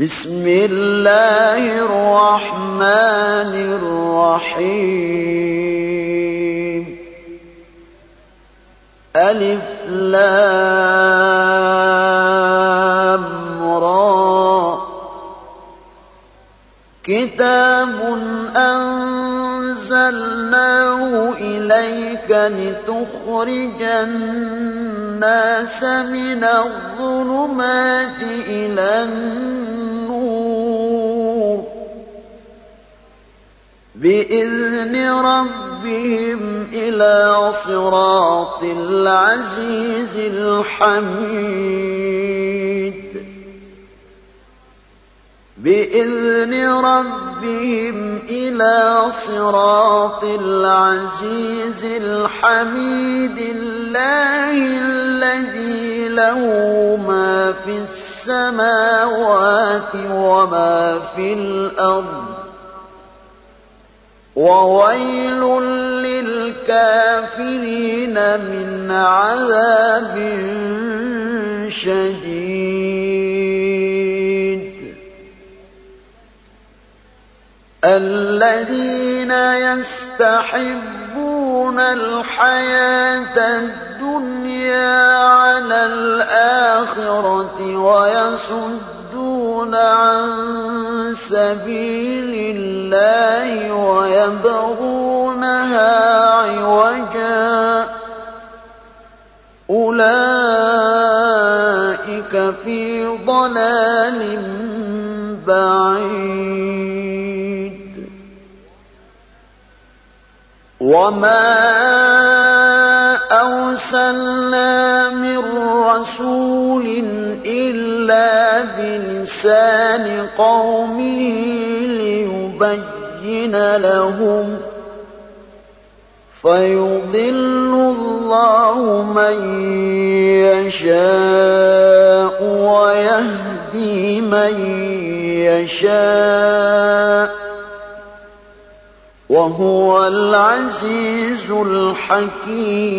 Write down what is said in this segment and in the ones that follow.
بسم الله الرحمن الرحيم. ألف لام را. كتاب أنزلناه إليك لتخرج الناس من الظلمات إلى النور. بإذن ربهم إلى صراط العزيز الحميد. بإذن ربهم إلى صراط العزيز الحميد. الله الذي له ما في السماوات وما في الأرض. وويل للكافرين من عذاب شديد الذين يستحبون الحياة الدنيا على الآخرة ويصدون عن سبيل الله ويبغونها عوجا. أولئك في ضلال بعيد. وما بلسان قومه ليبين لهم فيضل الله من يشاء ويهدي من يشاء وهو العزيز الحكيم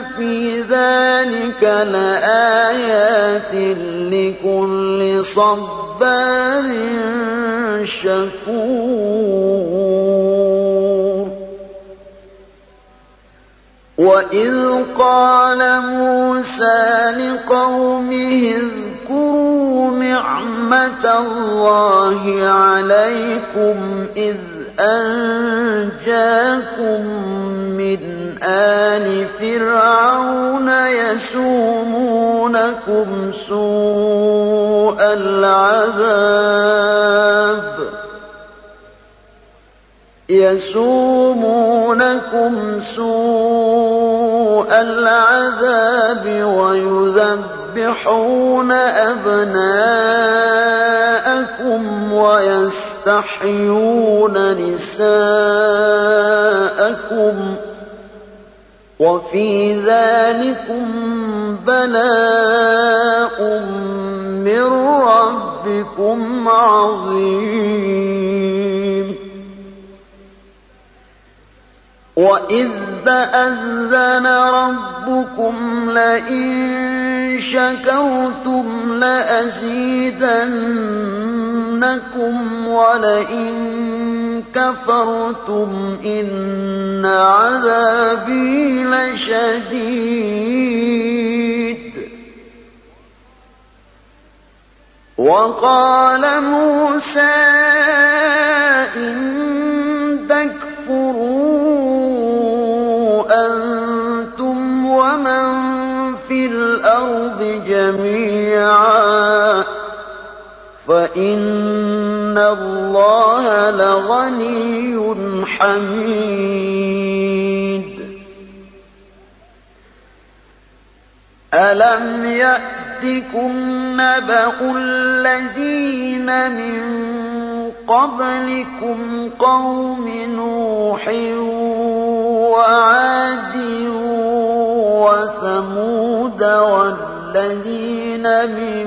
في ذلك لآيات لكل صبار شكور وإذ قال موسى لقومه اذكروا نعمة الله عليكم إذ أنجاكم من آل فرعون يسومونكم سوء العذاب. يسومونكم سوء العذاب ويذبحون أبناءكم ويستحيون نساءكم وفي ذلكم بلاء من ربكم عظيم. وإذ تأذن ربكم لئن شكرتم لأزيدنكم ولئن كفرتم إن عذابي لشديد وقال موسى إن تكفروا أنتم ومن في الأرض جميعا فإن الله لغني حميد. ألم يأت يأتكم نبأ الذين من قبلكم قوم نوح وعاد وثمود والذين من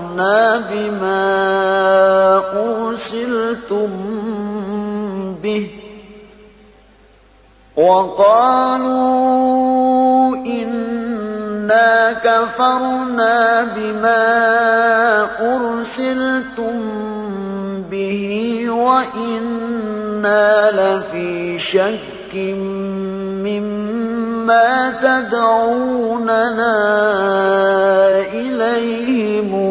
بما أرسلتم به. وقالوا إنا كفرنا بما أرسلتم به وإنا لفي شك مما تدعوننا إليه مريب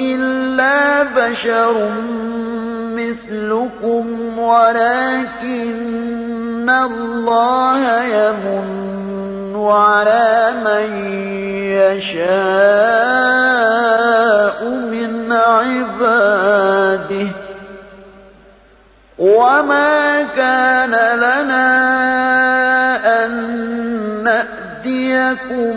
إلا بشر مثلكم ولكن الله يمن على من يشاء من عباده وما كان لنا أن نأتيكم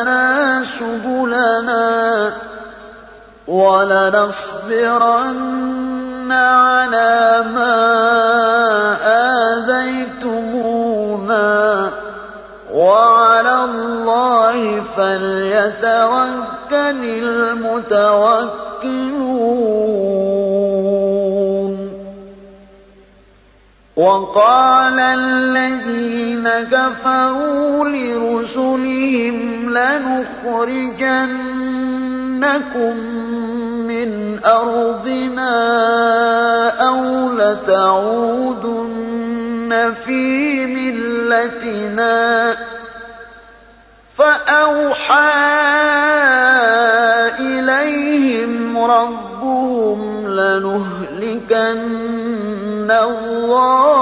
ولنصبرن على ما آذيتمونا. وعلى الله فليتوكل المتوكلون. وقال الذين كفروا لرسلهم لنخرجنكم من أرضنا أو لتعودن في ملتنا فأوحى إليهم ربهم لنهلكن الظالمين.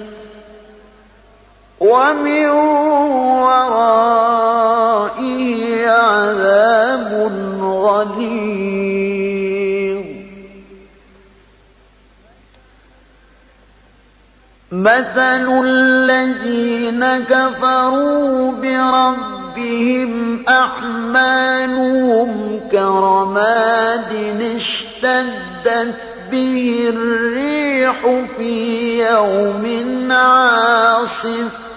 ومن ورائه عذاب غليظ. مثل الذين كفروا بربهم أعمالهم كرماد اشتدت به الريح في يوم عاصف.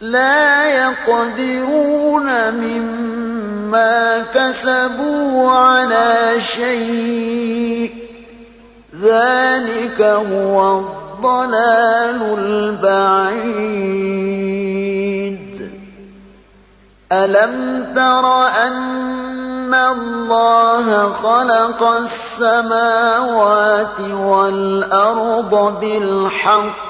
لا يقدرون مما كسبوا على شيء. ذلك هو الضلال البعيد. ألم تر أن الله خلق السماوات والأرض بالحق؟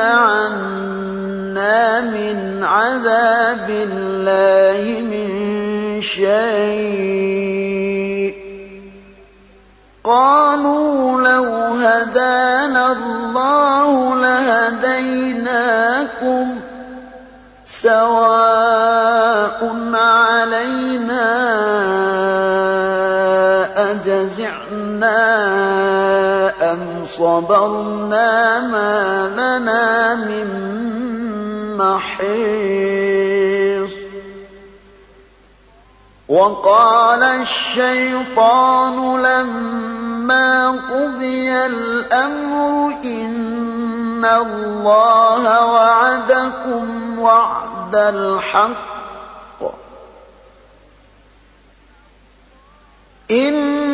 عنا من عذاب الله من شيء قالوا لو هدانا الله لهديناكم سواء علينا صبرنا ما لنا من محيص. وقال الشيطان لما قضي الأمر إن الله وعدكم وعد الحق. إن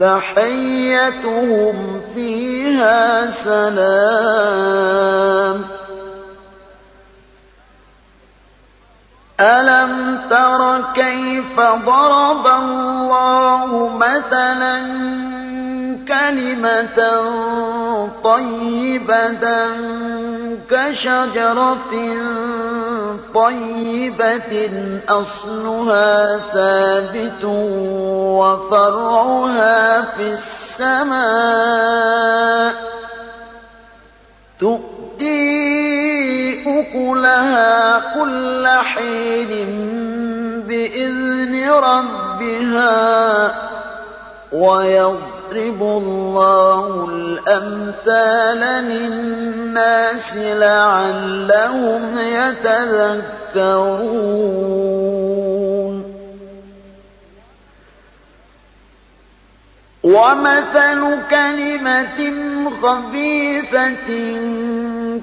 تحيتهم فيها سلام. ألم تر كيف ضرب الله مثلا كلمة طيبة كشجرة طيبة أصلها ثابت وفرعها في السماء تؤتي أكلها كل حين بإذن ربها ويضرب الله الأمثال للناس لعلهم يتذكرون. ومثل كلمة خبيثة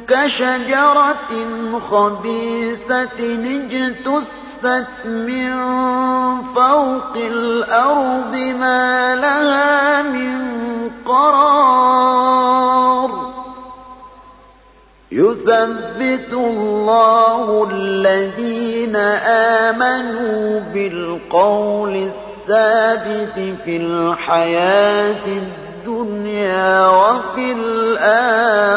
كشجرة خبيثة اجتثت من فوق الأرض ما لها من قرار. يثبت الله الذين آمنوا بالقول الثابت في الحياة الدنيا وفي الآخرة.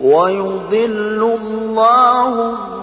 ويضل الله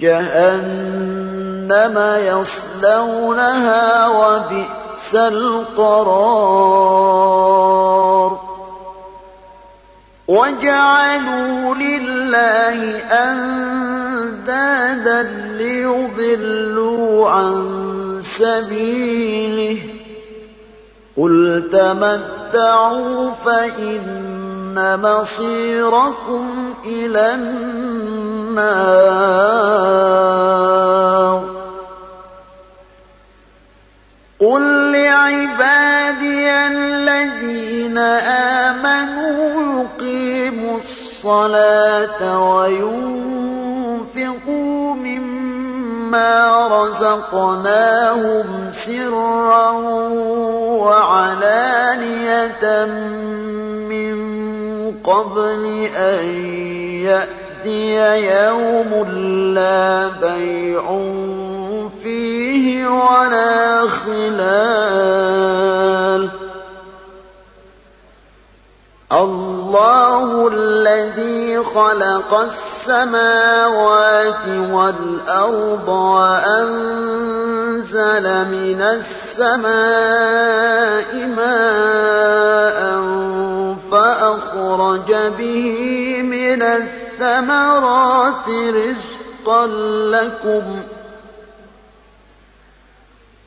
جهنم يصلونها وبئس القرار. وجعلوا لله أندادا ليضلوا عن سبيله. قل تمتعوا فإن مصيركم إلى النار. قل لعبادي الذين آمنوا يقيموا الصلاة وينفقوا مما رزقناهم سرا وعلانية من قبل أن يأتي يوم لا بيع فيه ولا خلال. الله الذي خلق السماوات والأرض وأنزل من السماء ماء فأخرج به من الثمرات رزقا لكم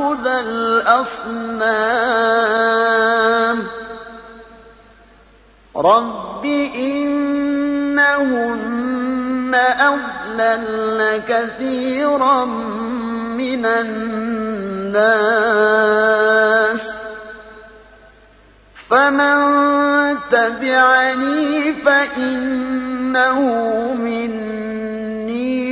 نعبد الأصنام. رب إنهن أضللن كثيرا من الناس. فمن تبعني فإنه مني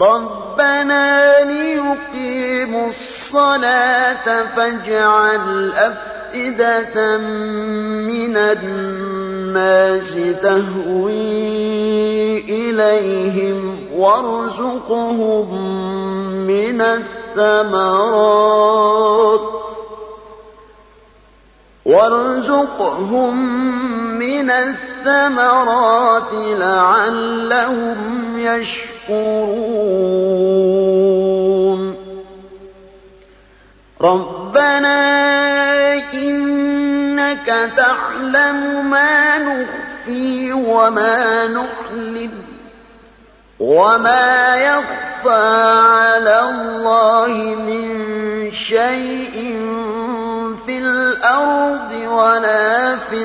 ربنا ليقيموا الصلاة فاجعل أفئدة من الناس تهوي إليهم وارزقهم من الثمرات وارزقهم من الثمرات لعلهم يشكرون. ربنا إنك تعلم ما نخفي وما نعلم وما يخفى على الله من شيء في الأرض ولا في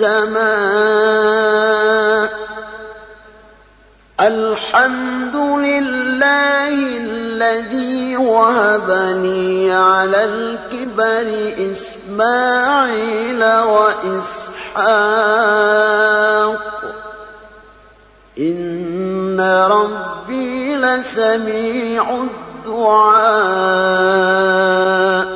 السماء. الحمد لله الذي وهبني على الكبر إسماعيل وإسحاق. إن ربي لسميع الدعاء.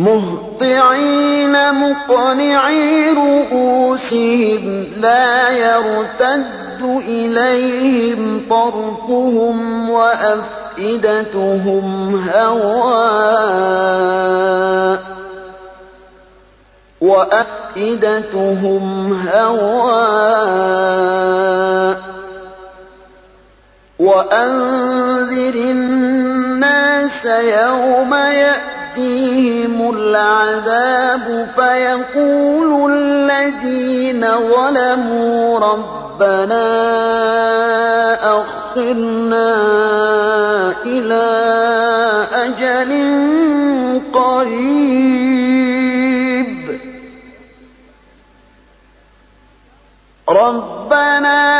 مهطعين مقنعي رؤوسهم لا يرتد إليهم طرفهم وأفئدتهم هواء وأفئدتهم هواء وأنذر الناس يوم يأتي يأتيهم العذاب فيقول الذين ظلموا ربنا أخرنا إلى أجل قريب. ربنا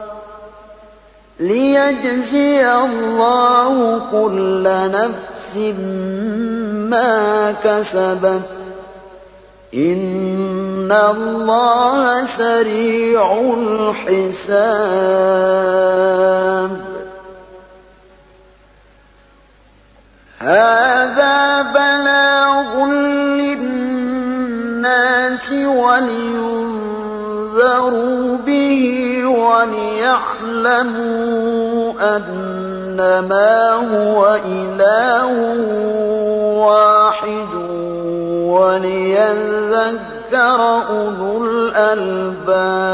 ليجزي الله كل نفس ما كسبت إن الله سريع الحساب هذا بلاغ للناس ولينذروا به وليعلموا أنما هو إله واحد وليذكر أولو الألباب.